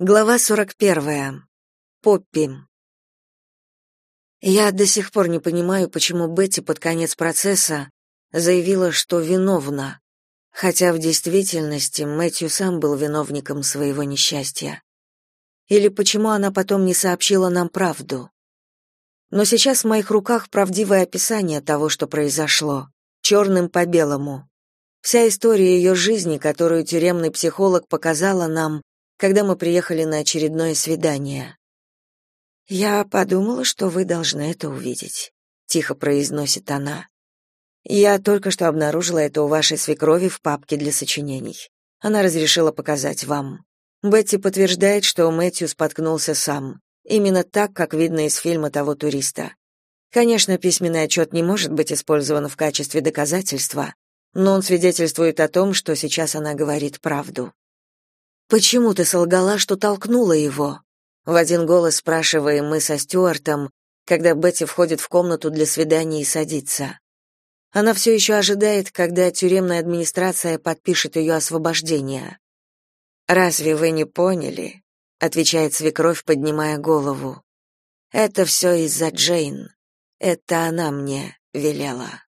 Глава 41. Поппи. Я до сих пор не понимаю, почему Бетти под конец процесса заявила, что виновна, хотя в действительности Мэтью сам был виновником своего несчастья. Или почему она потом не сообщила нам правду. Но сейчас в моих руках правдивое описание того, что произошло, черным по белому. Вся история ее жизни, которую тюремный психолог показала нам, когда мы приехали на очередное свидание. Я подумала, что вы должны это увидеть, тихо произносит она. Я только что обнаружила это у вашей свекрови в папке для сочинений. Она разрешила показать вам. Бетти подтверждает, что Мэтью споткнулся сам, именно так, как видно из фильма того туриста. Конечно, письменный отчет не может быть использован в качестве доказательства, но он свидетельствует о том, что сейчас она говорит правду. Почему ты солгала, что толкнула его? В один голос спрашиваем мы со Стюартом, когда Бетти входит в комнату для свидания и садится. Она все еще ожидает, когда тюремная администрация подпишет ее освобождение. Разве вы не поняли? отвечает свекровь, поднимая голову. Это все из-за Джейн. Это она мне велела.